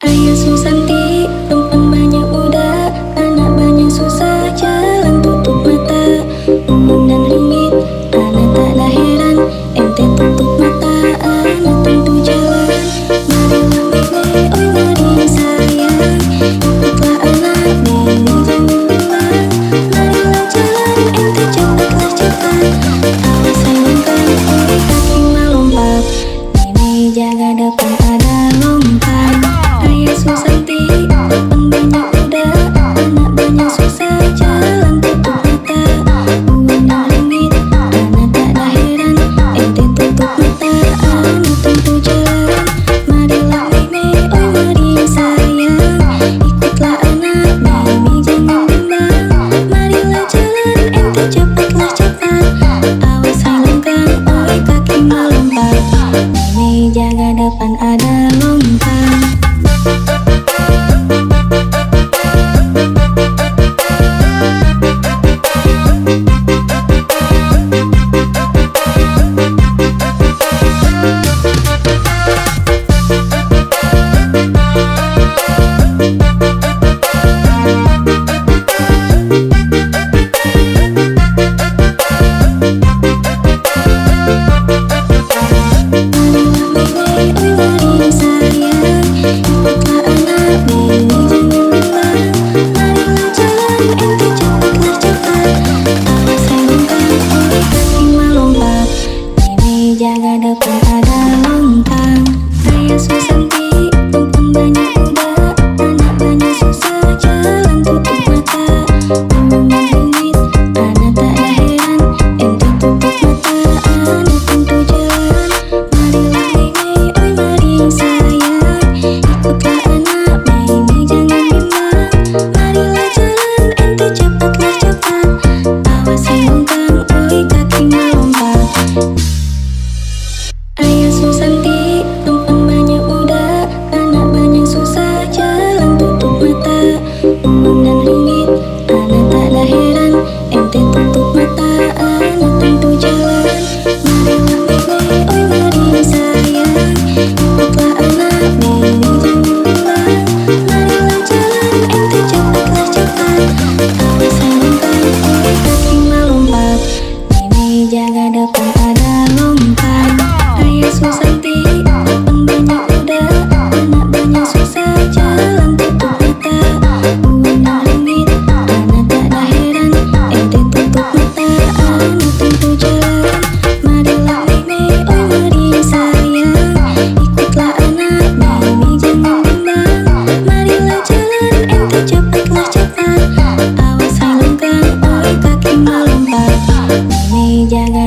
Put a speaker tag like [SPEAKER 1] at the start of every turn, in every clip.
[SPEAKER 1] Ay, ang susanti ng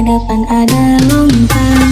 [SPEAKER 1] Depan ada lompat